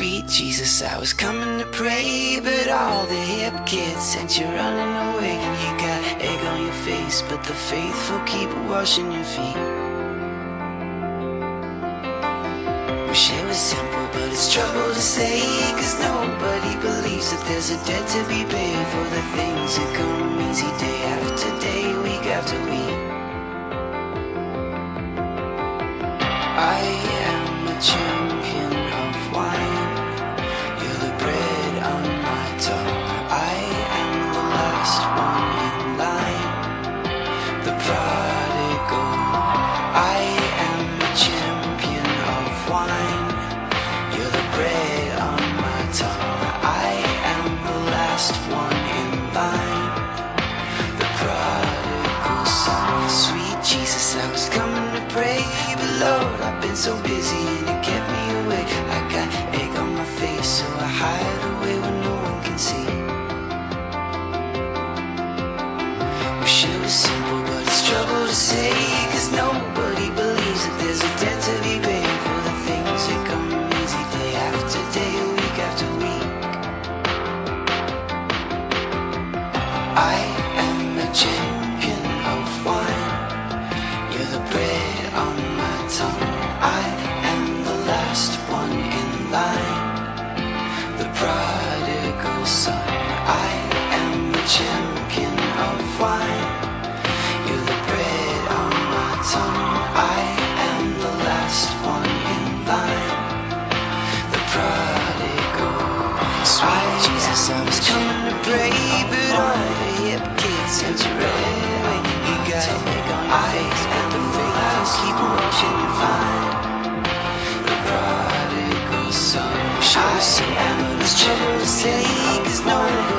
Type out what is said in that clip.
Sweet Jesus, I was coming to pray, but all the hip kids sent you running away. You got egg on your face, but the faithful keep washing your feet. Wish it was simple, but it's trouble to say, cause nobody believes that there's a debt to be paid for the things that come easy day after day, week after week. I am a champion I am a champion of wine. You're the bread on my tongue. I am the last one in line. The prodigal son. Sweet Jesus, I was coming to pray, but Lord, I've been so busy and it kept Wish it was simple, but it's trouble to say, cause nobody believes that there's a debt to be paid for the things that come easy day after day, week after week. I am a champion of wine. You're the bread on my tongue. Jesus, I was coming to pray, but all the hip kids sent you running away. You got face, but the faithful keep washing your feet. The prodigal son. Am the trouble to say, cause nobody